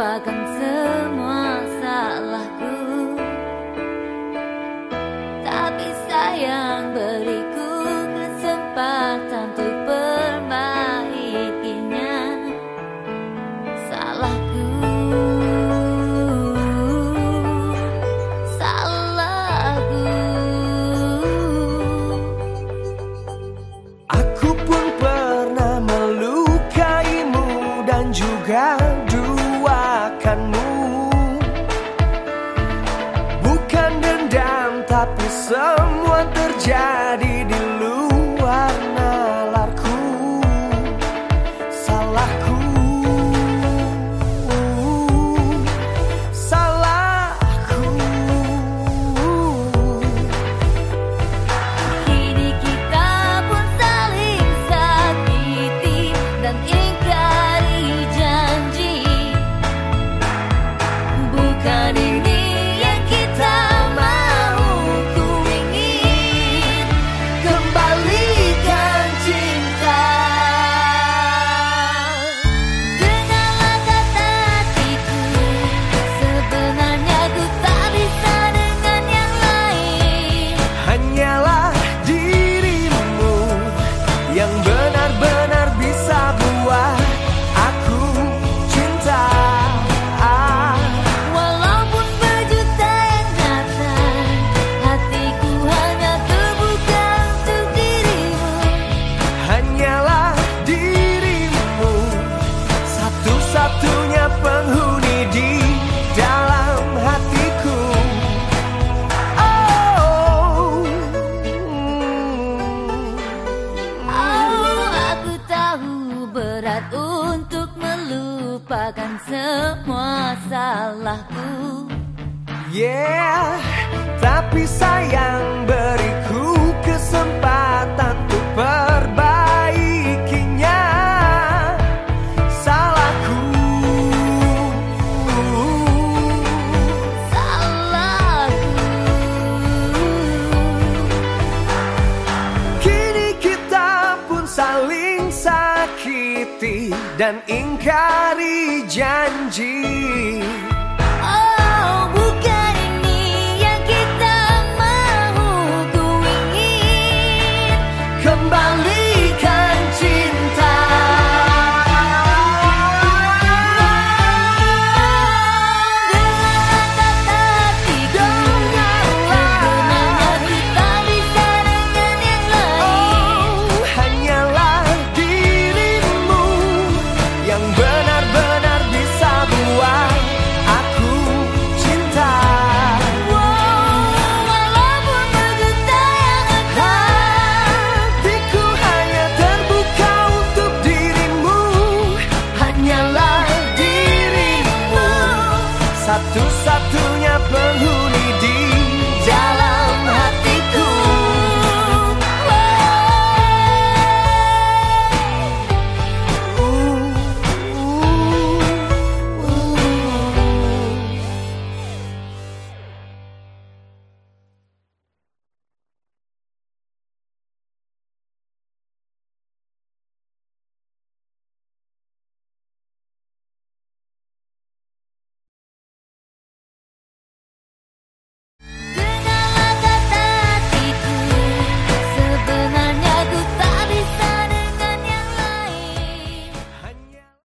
lupakan semua salahku. Tapi sayang beriku kesempatan untuk perbaikinya Salahku Salahku. Aku pun pernah tapi semua terjadi. saat untuk melupakan semua salahku. Yeah, tapi sayang dan ingkari janji. satu-satunya penghuni di